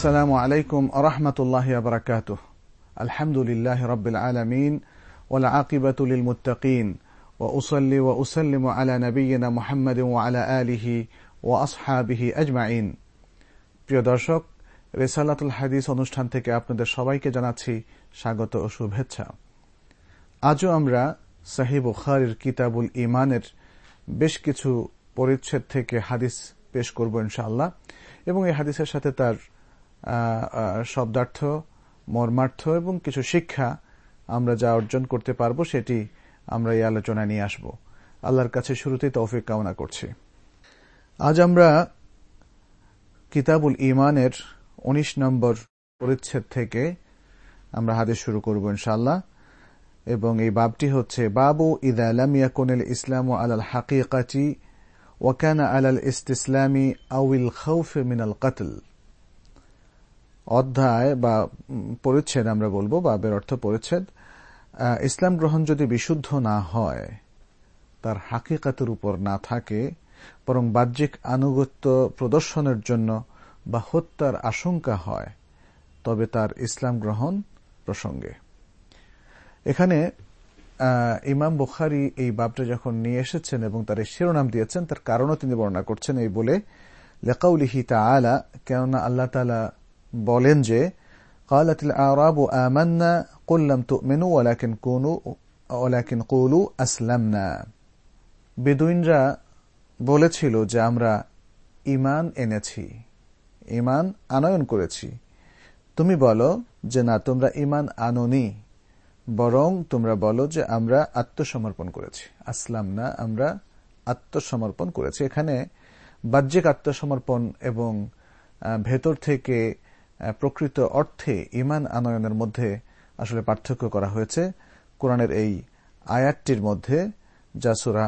السلام عليكم ورحمة الله وبركاته الحمد لله رب العالمين والعاقبة للمتقين وأصلي وأسلم على نبينا محمد وعلى آله وأصحابه أجمعين প্রিয় দর্শক রেসালাতুল হাদিস অনুষ্ঠান থেকে আপনাদের সবাইকে জানাচ্ছি স্বাগত ও শুভেচ্ছা আজও আমরা সাহিব বুখারির কিতাবুল ইমানের বেশ কিছু পরিচ্ছেদ থেকে হাদিস পেশ করব ইনশাআল্লাহ এবং এই হাদিসের সাথে তার শব্দার্থ, মর্মার্থ এবং কিছু শিক্ষা আমরা যা অর্জন করতে পারব সেটি আমরা এই আলোচনায় নিয়ে আসব। আল্লাহর কাছে শুরুতেই তৌফিক কামনা করছি। আজ আমরা কিতাবুল ইমানের ১৯ নম্বর পরিচ্ছেদ থেকে আমরা হাদিস শুরু করব ইনশাল্লাহ এবং এই বাবটি হচ্ছে, বাবু ইদা লাম ইয়াকুনিল ইসলামু আলাল হাকিকাতি ওয়াকানা আলাল ইস্তিসলামি আউইল খাউফ মিনাল কাতল। অধ্যায় বা পরিচ্ছেদ আমরা বলব বাবের অর্থ পরিচ্ছেদ। ইসলাম গ্রহণ যদি বিশুদ্ধ না হয়, তার হাকিকাতের উপর না থাকে, বরং বাহ্যিক আনুগত্য প্রদর্শনের জন্য বা হত্যার আশঙ্কা হয়, তবে তার ইসলাম গ্রহণ প্রসঙ্গে। এখানে ইমাম বুখারি এই বাবটা যখন নিয়ে এসেছেন এবং তার শিরোনাম দিয়েছেন, তার কারণও তিনি বর্ণনা করছেন এই বলে, লেকাউলিহি আলা কেননা আল্লাহ তালা বলেন যে, কালাতিল আরাব আমান্না কুল্লাম তুমিনু ওলাকিন কুনু কৌলু আসলাম না বেদুইনরা বলেছিল যে, আমরা ইমান এনেছি ইমান আনয়ন করেছি। তুমি বলো যে, না, তোমরা ইমান আননি, বরং তোমরা বলো যে, আমরা আত্মসমর্পণ করেছি। আসলাম না আমরা আত্মসমর্পণ করেছি। এখানে বাহ্যিক আত্মসমর্পণ এবং ভেতর থেকে প্রকৃত অর্থে ইমান আনয়নের মধ্যে আসলে পার্থক্য করা হয়েছে। কোরআনের এই আয়াতটির মধ্যে, যা সুরা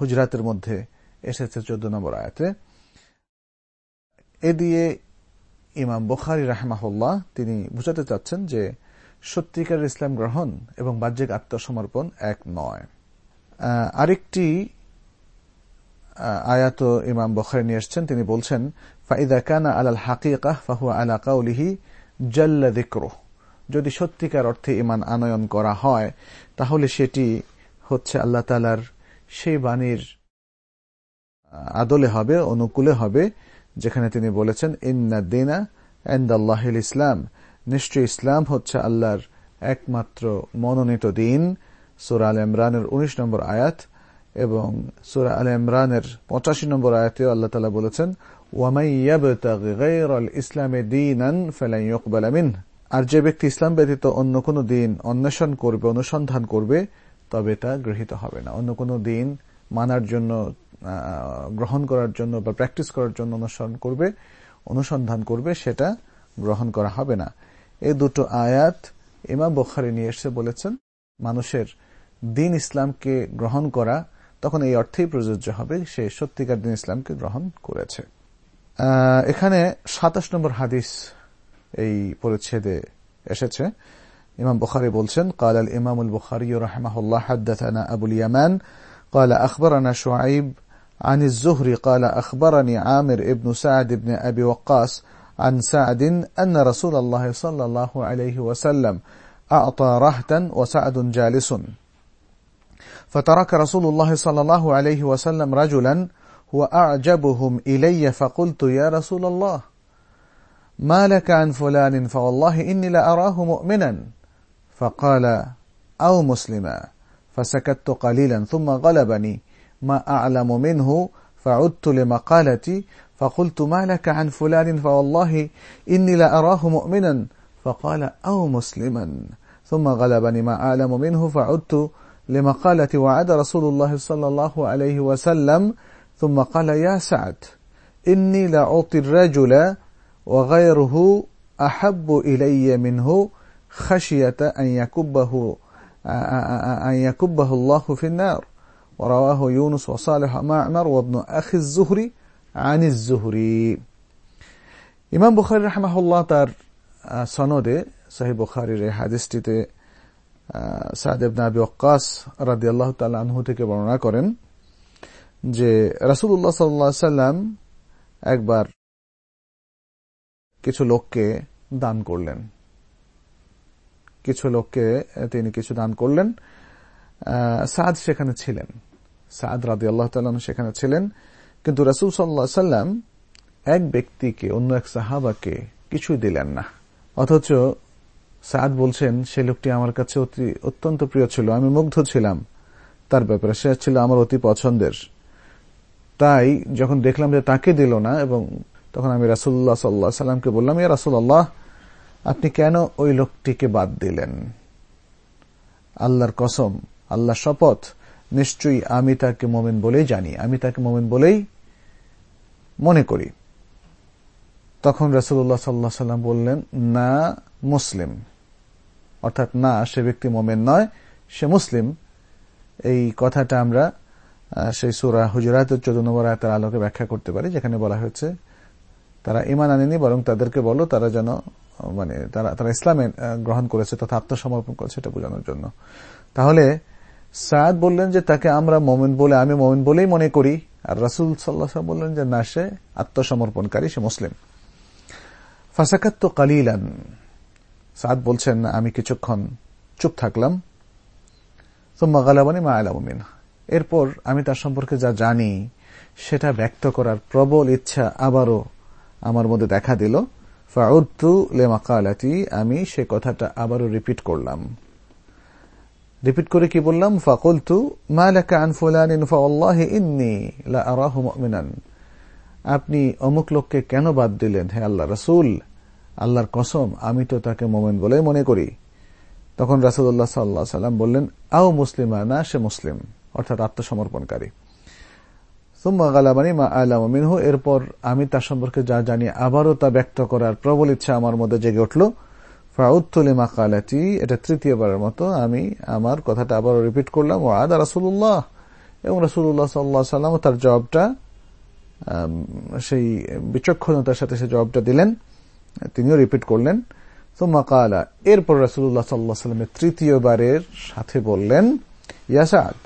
হুজরাতের মধ্যে এসেছে চোদ্দ নম্বর আয়াতে। এ দিয়ে ইমাম বখারি রাহমাহুল্লাহ তিনি বুঝাতে চাচ্ছেন যে সত্যিকার ইসলাম গ্রহণ এবং বাহ্যিক আত্মসমর্পণ এক নয়। আরেকটি আয়াত ইমাম বখারি নিয়ে এসছেন। তিনি বলছেন ফাইদা কানা আলাল হাকিকাহ ফাহু আলা কাউলিহি জাল্লা দিক্রো যদি সত্যিকার অর্থে ইমান আনয়ন করা হয়, তাহলে সেটি হচ্ছে আল্লাহ তালার সেই বাণীর আদলে হবে, অনুকূলে হবে, যেখানে তিনি বলেছেন, ইন্না দিনা এন্দাল্লাহিল ইসলাম। নিশ্চয় ইসলাম হচ্ছে আল্লাহর একমাত্র মনোনীত দিন। সুরা আল ইমরানের উনিশ নম্বর আয়াত এবং সুরা আল ইমরানের পঁচাশি নম্বর আয়াতেও আল্লাহ তালা বলেছেন ইসলামে দিন আর যে ব্যক্তি ইসলাম ব্যতীত অন্য কোনো দিন অন্বেষণ করবে, অনুসন্ধান করবে, তবে তা গৃহীত হবে না। অন্য কোনো দিন মানার জন্য গ্রহণ করার জন্য বা প্র্যাকটিস করার জন্য অনুসরণ করবে, অনুসন্ধান করবে, সেটা গ্রহণ করা হবে না। এই দুটো আয়াত ইমাম বখারি নিয়ে এসে বলেছেন, মানুষের দিন ইসলামকে গ্রহণ করা তখন এই অর্থেই প্রযোজ্য হবে, সে সত্যিকার দিন ইসলামকে গ্রহণ করেছে। এখানে সাতাশ নম্বর হাদিস এই পরিচ্ছেদে এসেছে ইমাম বুখারি বলছেন قال الإمام البخاري رحمه الله حدثنا أبو اليمان قال أخبرنا شعيب عن الزهري قال أخبرني عامر ابن سعد بن أبي وقاص عن سعد أن رسول الله صلى الله عليه وسلم أعطى رهتا وسعد جالس فترك رسول الله صلى الله عليه وسلم رجلا هو أعجبهم إلي فقلت يا رسول الله ما لك عن فلان؟ فوالله إني لأراه مؤمنا. فقال أو مسلما. فسكت قليلا ثم غلبني. ما أعلم منه فعدت لمقالتي. فقلت ما لك عن فلان؟ فوالله إني لأراه مؤمنا. فقال أو مسلما. ثم غلبني. ما أعلم منه فعدت لمقالتي. وعد رسول الله صلى الله عليه وسلم ثم قال يا سعد إني لأعطي الرجل وغيره أحب إلي منه خشية أن يكبه أن يكبه الله في النار ورواه يونس وصالح معمر وابن أخي الزهري عن الزهري ইমাম বুখারি রাহমাহুল্লাহ তার সনদে সাহি বুখারির এই হাদিসটিতে সাদেব নাবি ওকাস রাদি আল্লাহ তাল্লাহ আনহু থেকে বর্ণনা করেন যে রাসুল্লাহ সাল্লাম একবার কিছু লোককে দান করলেন। কিছু লোককে তিনি কিছু দান করলেন। সাদ সেখানে ছিলেন। সাদ রাদি আল্লাহ সেখানে ছিলেন। কিন্তু রসুল সাল্লা সাল্লাম এক ব্যক্তিকে, অন্য এক সাহাবাকে কিছুই দিলেন না। অথচ সাদ বলছেন, সে লোকটি আমার কাছে অতি, অত্যন্ত প্রিয় ছিল। আমি মুগ্ধ ছিলাম। তার ব্যাপারে সে ছিল আমার অতি পছন্দের। তাই যখন দেখলাম যে তাকে দিল না এবং তখন আমি রাসুল্লাহ সাল্লাহ সাল্লামকে বললাম, ইয়া রাসুল্লাহ আপনি কেন ওই লোকটিকে বাদ দিলেন? আল্লাহর কসম আল্লাহ শপথ, নিশ্চয়ই আমি তাকে মোমেন বলেই জানি, আমি তাকে মোমেন বলেই মনে করি। তখন রসুল্লাহ সাল্লাহ সাল্লাম বললেন, না মুসলিম। অর্থাৎ না, সে ব্যক্তি মোমেন নয়, সে মুসলিম। এই কথাটা আমরা সেই সুরা হুজরাত চোদ্দ নম্বর আয়তার আলোকে ব্যাখ্যা করতে পারি, যেখানে বলা হয়েছে, তারা ইমান আনেনি, বরং তাদেরকে বলো তারা যেন মানে তারা তারা ইসলামে গ্রহণ করেছে তথা আত্মসমর্পণ করেছে এটা বোঝানোর জন্য। তাহলে, সাদ বললেন যে তাকে আমরা মোমেন বলে, আমি মোমেন বলেই মনে করি, আর রাসুল সাল্লাহ বললেন যে না, সে আত্মসমর্পণকারী, সে মুসলিম। ফাসাকাত কালিলান। সাদ বলছেন, আমি কিছুক্ষণ চুপ থাকলাম, সোম্মা গালাবানি মা আলামিন এরপর আমি তার সম্পর্কে যা জানি, সেটা ব্যক্ত করার প্রবল ইচ্ছা আবারও আমার মধ্যে দেখা দিল। ফাউদ্দু লেমাকালাতি, আমি সে কথাটা আবারও রিপিট করলাম। রিপিট করে কি বললাম? ফাকুলতু মালাকা আন লা আপনি অমুক লোককে কেন বাদ দিলেন? হে আল্লাহ রাসূল, আল্লাহর কসম, আমি তো তাকে মোমেন বলে মনে করি। তখন রাসুল্লাহ সাল্লাহ সাল্লাম বললেন, আও মুসলিমা, না সে মুসলিম। অর্থাৎ আত্মসমর্পণকারী। সুম্মা গালাবানি মা আলাম মিনহু, এরপর আমি তার সম্পর্কে যা জানি আবারও তা ব্যক্ত করার প্রবল ইচ্ছা আমার মধ্যে জেগে উঠল। ফাউত্তুলি মাকালাতি, এটা তৃতীয়বারের মতো আমি আমার কথাটা আবারও রিপিট করলাম। ও আদা রাসুল্লাহ এবং রাসুল্লাহ সাল্লাহ সাল্লাম তার জবাবটা সেই বিচক্ষণতার সাথে সে জবাবটা দিলেন। তিনিও রিপিট করলেন। সুম্মা কালা, এরপর রাসুল্লাহ সাল্লাহ সাল্লামের তৃতীয়বারের সাথে বললেন ইয়াসাদ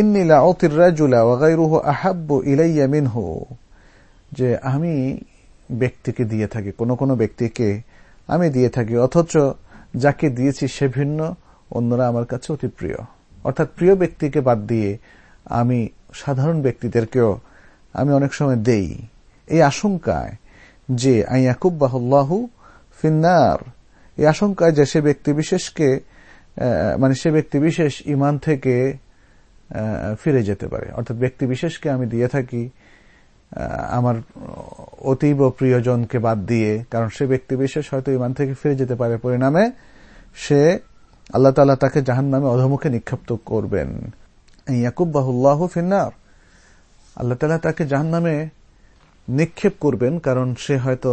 ইন্নিলা অতির রাজুলা ওয়াগাইরুহ আহাব্বু ইলাইয়া মিনহু। যে আমি ব্যক্তিকে দিয়ে থাকি, কোন কোন ব্যক্তিকে আমি দিয়ে থাকি, অথচ যাকে দিয়েছি সে ভিন্ন, অন্যরা আমার কাছে অতি প্রিয়। অর্থাৎ প্রিয় ব্যক্তিকে বাদ দিয়ে আমি সাধারণ ব্যক্তিদেরকেও আমি অনেক সময় দেই। এই আশঙ্কায় যে আইয়াকুব্বাহুল্লাহু ফিন্নার, এই আশঙ্কায় যে সে ব্যক্তি বিশেষকে মানে সে ব্যক্তি বিশেষ ইমান থেকে ফিরে যেতে পারে। অর্থাৎ ব্যক্তি বিশেষকে আমি দিয়ে থাকি আমার অতীব প্রিয়জনকে বাদ দিয়ে, কারণ সে ব্যক্তি বিশেষ হয়তো ইমান থেকে ফিরে যেতে পারে। পরিণামে সে আল্লাহ তালা তাকে জাহান নামে অধমুখে নিক্ষিপ্ত করবেন। ইয়াকুব্বাহুল্লাহ ফিন্নার। আল্লাহ তালা তাকে জাহান নামে নিক্ষেপ করবেন, কারণ সে হয়তো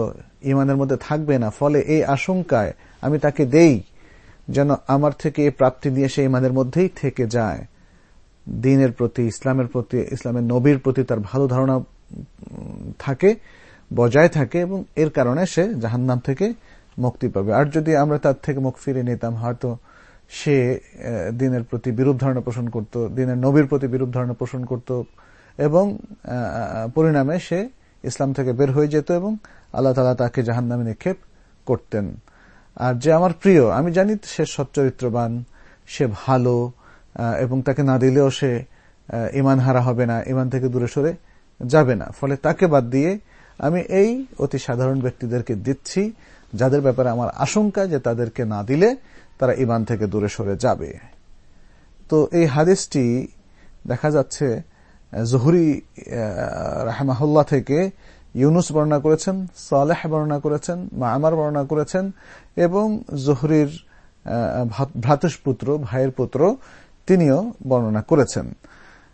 ইমানের মধ্যে থাকবে না। ফলে এই আশঙ্কায় আমি তাকে দেই, যেন আমার থেকে এই প্রাপ্তি নিয়ে সে ইমানের মধ্যেই থেকে যায়। দিনের প্রতি, ইসলামের প্রতি, ইসলামের নবীর প্রতি তার ভালো ধারণা থাকে, বজায় থাকে এবং এর কারণে সে জাহান্নাম থেকে মুক্তি পাবে। আর যদি আমরা তার থেকে মুখ ফিরে নিতাম, হয়তো সে দিনের প্রতি বিরূপ ধারণা পোষণ করত, দিনের নবীর প্রতি বিরূপ ধারণা পোষণ করত এবং পরিণামে সে ইসলাম থেকে বের হয়ে যেত এবং আল্লাহ তালা তাকে জাহান নামে নিক্ষেপ করতেন। আর যে আমার প্রিয়, আমি জানি সে সচ্চরিত্রবান সে ভালো এবং তাকে না দিলেও সে ইমান হারা হবে না ইমান থেকে দূরে সরে যাবে না। ফলে তাকে বাদ দিয়ে আমি এই অতি সাধারণ ব্যক্তিদেরকে দিচ্ছি, যাদের ব্যাপারে আমার আশঙ্কা যে তাদেরকে না দিলে তারা ইমান থেকে দূরে সরে যাবে। তো এই হাদিসটি দেখা যাচ্ছে জহুরি রাহমাহুল্লাহ থেকে ইউনুস বর্ণনা করেছেন, সালেহ বর্ণনা করেছেন, মামার বর্ণনা করেছেন এবং জহুরির ভ্রাতুষপুত্র, ভাইয়ের পুত্র তিনিও বর্ণনা করেছেন।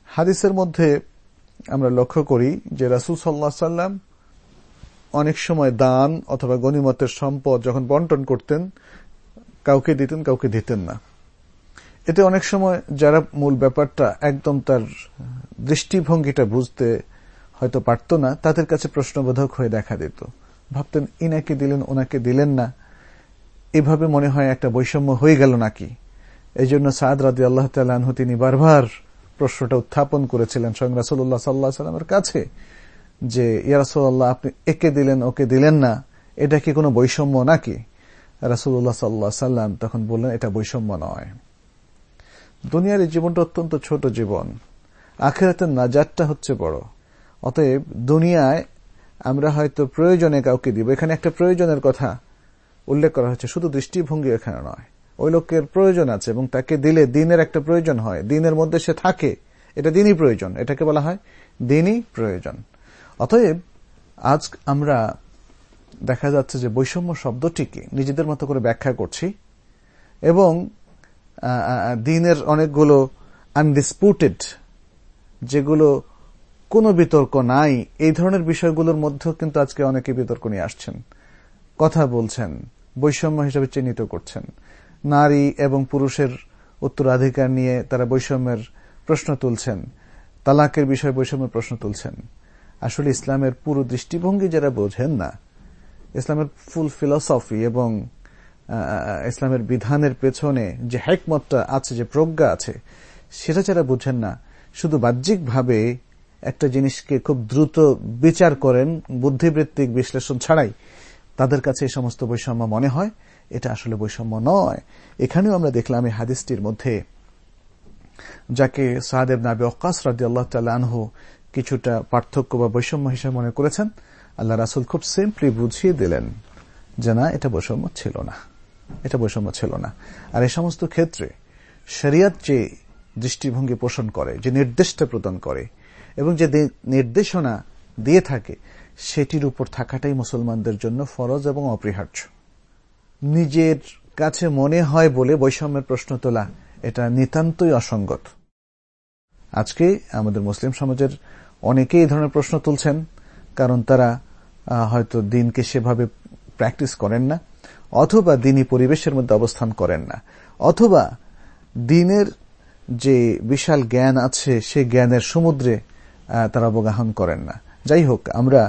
হাদিসের মধ্যে আমরা লক্ষ্য করি যে রাসুল সাল্লাহ সাল্লাম অনেক সময় দান অথবা গণিমতের সম্পদ যখন বন্টন করতেন, কাউকে দিতেন কাউকে দিতেন না। এতে অনেক সময় যারা মূল ব্যাপারটা একদম তার দৃষ্টিভঙ্গিটা বুঝতে হয়তো পারত না, তাদের কাছে প্রশ্নবোধক হয়ে দেখা দিত। ভাবতেন, ইনাকে দিলেন, ওনাকে দিলেন না। এভাবে মনে হয় একটা বৈষম্য হয়ে গেল নাকি? এই জন্য সাদ রাদি আল্লাহ তালু তিনি বারবার প্রশ্নটা উত্থাপন করেছিলেন স্বয়ং রাসুল্লাহ সাল্লাহ সাল্লামের কাছে যে ইয়ারাসুল্লাহ আপনি একে দিলেন, ওকে দিলেন না। এটা কি কোনো বৈষম্য নাকি? রাসুল্লাহ সাল্লাহ সাল্লাম তখন বললেন, এটা বৈষম্য নয়। দুনিয়ার এই জীবনটা অত্যন্ত ছোট জীবন। আখেরাতের নাজারটা হচ্ছে বড়। অতএব দুনিয়ায় আমরা হয়তো প্রয়োজনে কাউকে দিব। এখানে একটা প্রয়োজনের কথা উল্লেখ করা হচ্ছে শুধু দৃষ্টিভঙ্গি এখানে নয়। ওই লোকের প্রয়োজন আছে এবং তাকে দিলে দিনের একটা প্রয়োজন হয়। দিনের মধ্যে সে থাকে। এটা দিনই প্রয়োজন। এটাকে বলা হয় দিনই প্রয়োজন। অতএব আজ আমরা দেখা যাচ্ছে যে বৈষম্য শব্দটিকে নিজেদের মতো করে ব্যাখ্যা করছি। এবং দিনের অনেকগুলো আনডিসপুটেড যেগুলো কোনো বিতর্ক নাই, এই ধরনের বিষয়গুলোর মধ্যেও কিন্তু আজকে অনেকে বিতর্ক নিয়ে আসছেন। কথা বলছেন, বৈষম্য হিসেবে চিহ্নিত করছেন। নারী এবং পুরুষের উত্তরাধিকার নিয়ে তারা বৈষম্যের প্রশ্ন তুলছেন, তালাকের বিষয়ে বৈষম্যের প্রশ্ন তুলছেন। আসলে ইসলামের পুরো দৃষ্টিভঙ্গি যারা বোঝেন না, ইসলামের ফুল ফিলসফি এবং ইসলামের বিধানের পেছনে যে হ্যাকমতটা আছে, যে প্রজ্ঞা আছে, সেটা যারা বুঝেন না, শুধু বাহ্যিকভাবে একটা জিনিসকে খুব দ্রুত বিচার করেন, বুদ্ধিবৃত্তিক বিশ্লেষণ ছাড়াই, তাদের কাছে এই সমস্ত বৈষম্য মনে হয়। এটা আসলে বৈষম্য নয়। এখানেও আমরা দেখলাম এই হাদিসটির মধ্যে, যাকে সাহাদেব নাবি অকাস রাজি আল্লাহ আনহু কিছুটা পার্থক্য বা বৈষম্য হিসেবে মনে করেছেন। আল্লাহ রাসুল খুব সিম্পলি বুঝিয়ে দিলেন যে না, এটা বৈষম্য ছিল না। এটা বৈষম্য ছিল না। আর এই সমস্ত ক্ষেত্রে শরিয়াত যে দৃষ্টিভঙ্গি পোষণ করে, যে নির্দেশটা প্রদান করে, এবং যে নির্দেশনা দিয়ে থাকে, সেটির উপর থাকাটাই মুসলমানদের জন্য ফরজ এবং অপরিহার্য। নিজের কাছে মনে হয় বলে বৈষম্যের প্রশ্ন তোলা এটা নিতান্তই অসঙ্গত। আজকে আমাদের মুসলিম সমাজের অনেকেই এই ধরনের প্রশ্ন তুলছেন, কারণ তারা হয়তো দিনকে সেভাবে প্র্যাকটিস করেন না, অথবা দিনই পরিবেশের মধ্যে অবস্থান করেন না, অথবা দিনের যে বিশাল জ্ঞান আছে সে জ্ঞানের সমুদ্রে তারা অবগাহন করেন না। যাই হোক, আমরা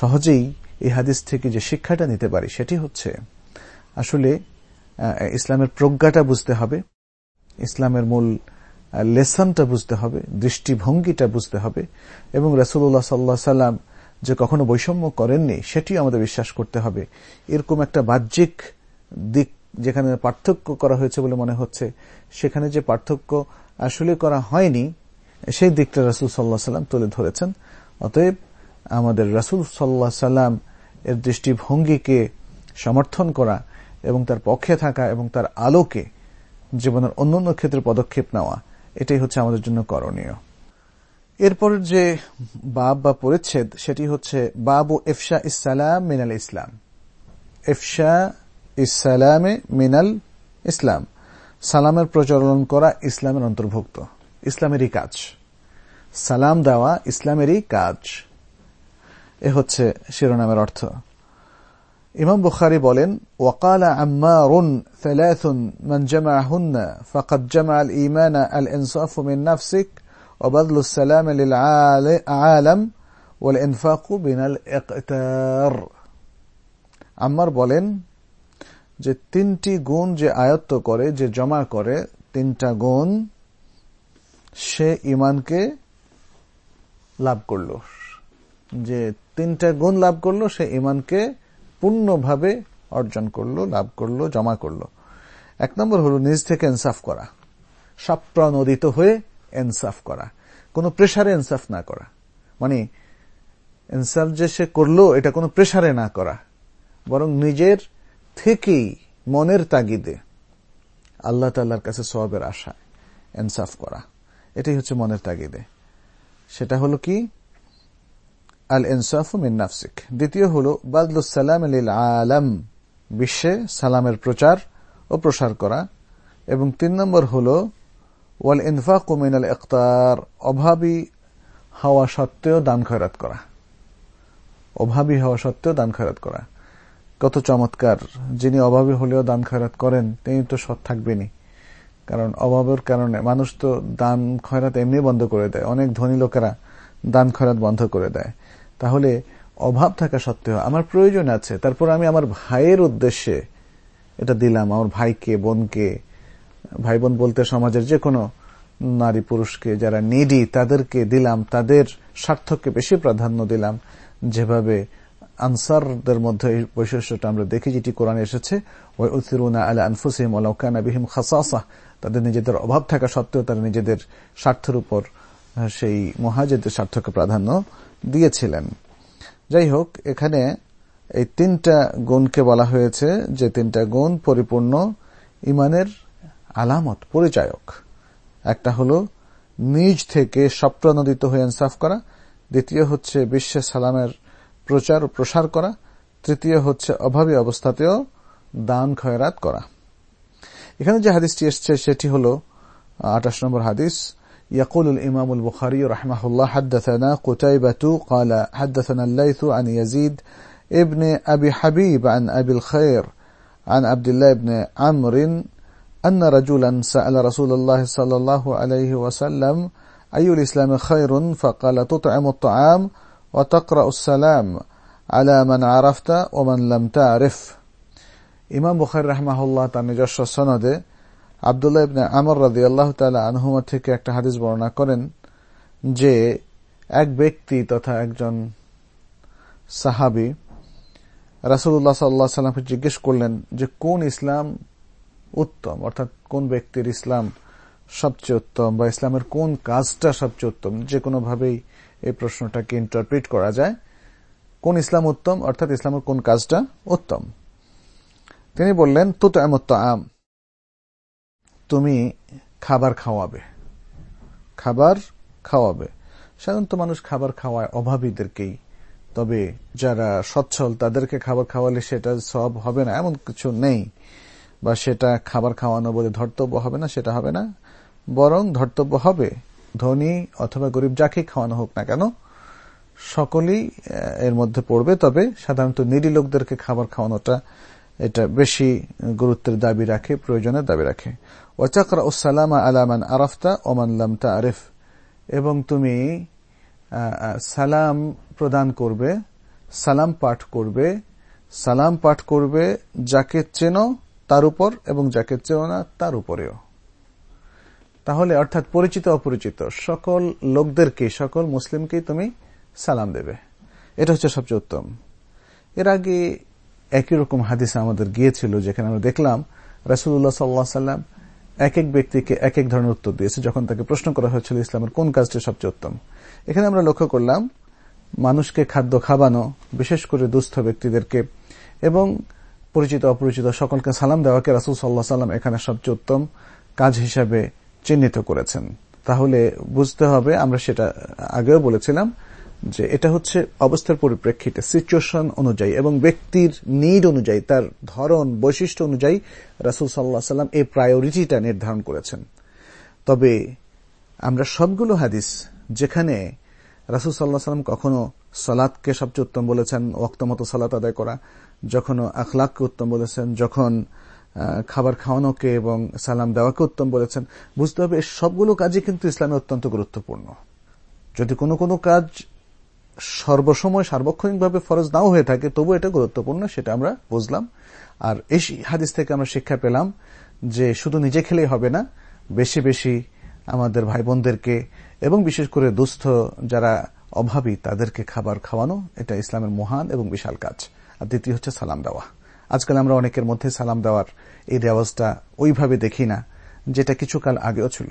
সহজেই এই হাদিস থেকে যে শিক্ষাটা নিতে পারি সেটি হচ্ছে আসলে ইসলামের প্রজ্ঞাটা বুঝতে হবে, ইসলামের মূল লেসনটা বুঝতে হবে, দৃষ্টিভঙ্গিটা বুঝতে হবে, এবং রসুল্লাহ সাল্লাহ সাল্লাম যে কখনো বৈষম্য করেননি সেটি আমাদের বিশ্বাস করতে হবে। এরকম একটা বাহ্যিক দিক যেখানে পার্থক্য করা হয়েছে বলে মনে হচ্ছে, সেখানে যে পার্থক্য আসলে করা হয়নি, সেই দিকটা রাসুল সাল্লাহ সাল্লাম তুলে ধরেছেন। অতএব আমাদের রাসুল সাল্লাহ সাল্লাম এর দৃষ্টিভঙ্গিকে সমর্থন করা এবং তার পক্ষে থাকা এবং তার আলোকে জীবনের অন্যান্য ক্ষেত্রে পদক্ষেপ নেওয়া, এটাই হচ্ছে আমাদের জন্য করণীয়। এরপর যে বাব বা পরিচ্ছেদ, সেটি হচ্ছে বাবু এফশা ইসালাম মিনাল ইসলাম। এফশা ইসালামে মিনাল ইসলাম। সালামের প্রচলন করা ইসলামের অন্তর্ভুক্ত, ইসলামেরই কাজ। সালাম দেওয়া ইসলামেরই কাজ। এ হচ্ছে শিরোনামের অর্থ। ইমাম বুখারি বলেন, ওয়াকালা আল আল ইনফাকু বিনাল আম্মার বলেন যে, তিনটি গুণ যে আয়ত্ত করে, যে জমা করে, তিনটা গুণ সে ইমানকে লাভ করল। যে তিনটা গুণ লাভ করল, সে ইমানকে পূর্ণভাবে অর্জন করল, লাভ করল, জমা করল। এক নম্বর হল নিজ থেকে ইনসাফ করা। সাপ্রণোদিত হয়ে ইনসাফ করা। কোনো প্রেশারে ইনসাফ না করা। মানে ইনসাফ যে সে করল, এটা কোনো প্রেশারে না করা। বরং নিজের থেকেই মনের তাগিদে আল্লাহ তাল্লার কাছে সবের আশা ইনসাফ করা। এটাই হচ্ছে মনের তাগিদে। সেটা হলো কি? আল ইনসাফ মিন নাফসিক। দ্বিতীয় হল বাদলুসালাম আলম, বিশ্বে সালামের প্রচার ও প্রসার করা। এবং তিন নম্বর হল ওয়াল ইনফাক মিনাল ইকতার, অভাবী হওয়া সত্ত্বেও দান খয়রাত করা। অভাবী হওয়া সত্ত্বেও দান খয়রাত করা। কত চমৎকার, যিনি অভাবী হলেও দান খয়রাত করেন, তিনি তো সৎ থাকবেনই। কারণ অভাবের কারণে মানুষ তো দান খয়রাত এমনি বন্ধ করে দেয়। অনেক ধনী লোকেরা দান খয়রাত বন্ধ করে দেয়। তাহলে অভাব থাকা সত্ত্বেও আমার প্রয়োজন আছে। তারপর আমি আমার ভাইয়ের উদ্দেশ্যে এটা দিলাম, আমার ভাইকে, বোনকে। ভাই বোন বলতে সমাজের যে কোনো নারী পুরুষকে যারা নিডি তাদেরকে দিলাম, তাদের স্বার্থকে বেশি প্রাধান্য দিলাম। যেভাবে আনসারদের মধ্যে এই বৈশিষ্ট্যটা আমরা দেখি, যেটি কোরআনে এসেছে ওই উসিরুনা আলা আনফুসিম ওলাউকানা বিহিম খাসাসা তাদের নিজেদের অভাব থাকা সত্ত্বেও তারা নিজেদের স্বার্থের উপর সেই মহাজেদের স্বার্থকে প্রাধান্য দিয়েছিলেন। যাই হোক, এখানে এই তিনটা গুণকে বলা হয়েছে যে তিনটা গুণ পরিপূর্ণ ইমানের আলামত, পরিচায়ক। একটা হলো নিজ থেকে স্বপ্রণোদিত হয়ে ইনসাফ করা, দ্বিতীয় হচ্ছে বিশ্বে সালামের প্রচার ও প্রসার করা, তৃতীয় হচ্ছে অভাবী অবস্থাতেও দান খয়রাত করা। এখানে যে হাদিসটি এসছে, সেটি হল আঠাশ নম্বর হাদিস يقول الإمام البخاري رحمه الله حدثنا قتيبة قال حدثنا الليث عن يزيد ابن أبي حبيب عن أبي الخير عن عبد الله بن عمرو أن رجلا سأل رسول الله صلى الله عليه وسلم أي الإسلام خير فقال تطعم الطعام وتقرأ السلام على من عرفت ومن لم تعرف ইমাম বুখারি রাহমাহুল্লাহ তার নিজস্ব সনদে আবদুল্লাহ ইবনে আমর রাজি আল্লাহ তালা আনহুমা থেকে একটা হাদিস বর্ণনা করেন যে এক ব্যক্তি তথা একজন সাহাবি রাসুল্লাহ সাল্লাহ সাল্লামকে জিজ্ঞেস করলেন যে কোন ইসলাম উত্তম? অর্থাৎ কোন ব্যক্তির ইসলাম সবচেয়ে উত্তম বা ইসলামের কোন কাজটা সবচেয়ে উত্তম? যে কোনোভাবেই এই প্রশ্নটাকে ইন্টারপ্রিট করা যায়। কোন ইসলাম উত্তম? অর্থাৎ ইসলামের কোন কাজটা উত্তম? তিনি বললেন তুত এমত্ত আম তুমি খাবার খাওয়াবে। খাবার খাওয়াবে। সাধারণত মানুষ খাবার খাওয়ায় অভাবীদেরকেই। তবে যারা সচ্ছল, তাদেরকে খাবার খাওয়ালে সেটা সব হবে না। এমন কিছু নেই। বা সেটা খাবার খাওয়ানো বলে ধর্তব্য হবে না, সেটা হবে না। বরং ধর্তব্য হবে, ধনী অথবা গরিব যাকে খাওয়ানো হোক না কেন, সকলেই এর মধ্যে পড়বে। তবে সাধারণত নিরী লোকদেরকে খাবার খাওয়ানোটা এটা বেশি গুরুত্বের দাবি রাখে, প্রয়োজনের দাবি রাখে। ওয়াচাকরা উসালামা আলামান আরাফতা ওমান লামতা আরিফ এবং তুমি সালাম প্রদান করবে, সালাম পাঠ করবে, সালাম পাঠ করবে যাকে চেনো তার উপর এবং যাকে চেও না তার উপরেও। তাহলে অর্থাৎ পরিচিত অপরিচিত, সকল লোকদেরকে, সকল মুসলিমকেই তুমি সালাম দেবে। এটা হচ্ছে সবচেয়ে উত্তম। এর আগে একই রকম হাদিস আমাদের গিয়েছিল, যেখানে আমরা দেখলাম রাসুল্লাহ সাল্লাহ সাল্লাম এক এক ব্যক্তিকে এক এক ধরনের উত্তর দিয়েছে, যখন তাকে প্রশ্ন করা হয়েছিল ইসলামের কোন কাজটি সবচেয়ে উত্তম। এখানে আমরা লক্ষ্য করলাম, মানুষকে খাদ্য খাওয়ানো, বিশেষ করে দুস্থ ব্যক্তিদেরকে, এবং পরিচিত, অপরিচিত সকলকে সালাম দেওয়াকে রাসুল সাল্লাহ সাল্লাম এখানে সবচেয়ে উত্তম কাজ হিসাবে চিহ্নিত করেছেন। তাহলে বুঝতে হবে, আমরা সেটা আগেও বলেছিলাম যে এটা হচ্ছে অবস্থার পরিপ্রেক্ষিতে সিচুয়েশন অনুযায়ী এবং ব্যক্তির নিড অনুযায়ী, তার ধরন, বৈশিষ্ট্য অনুযায়ী রাসুল সাল্লাহ সাল্লাম এই প্রায়োরিটিটা নির্ধারণ করেছেন। তবে আমরা সবগুলো হাদিস যেখানে রাসুল সাল্লাহ সাল্লাম কখনো সলাদকে সবচেয়ে উত্তম বলেছেন ওক্তমতো সালাত আদায় করা যখন আখলাককে উত্তম বলেছেন, যখন খাবার খাওয়ানোকে এবং সালাম দেওয়াকে উত্তম বলেছেন, বুঝতে হবে সবগুলো কাজই কিন্তু ইসলামে অত্যন্ত গুরুত্বপূর্ণ। যদি কোনো কোনো কাজ সর্বসময় সার্বক্ষণিকভাবে ফরজ নাও হয়ে থাকে তবু এটা গুরুত্বপূর্ণ, সেটা আমরা বুঝলাম। আর এই হাদিস থেকে আমরা শিক্ষা পেলাম যে শুধু নিজে খেলেই হবে না, বেশি বেশি আমাদের ভাই বোনদেরকে এবং বিশেষ করে দুস্থ যারা অভাবী, তাদেরকে খাবার খাওয়ানো, এটা ইসলামের মহান এবং বিশাল কাজ। আর দ্বিতীয় হচ্ছে সালাম দেওয়া। আজকাল আমরা অনেকের মধ্যে সালাম দেওয়ার এই রেওয়াজটা ওইভাবে দেখি না, যেটা কিছুকাল আগেও ছিল।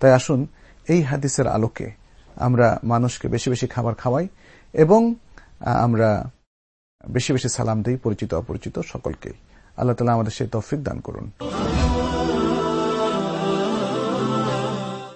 তাই আসুন, এই হাদিসের আলোকে আমরা মানুষকে বেশি বেশি খাবার খাওয়াই এবং আমরা বেশি বেশি সালাম দিই পরিচিত অপরিচিত সকলকে আল্লাহ তালা আমাদের সেই তৌফিক দান করুন।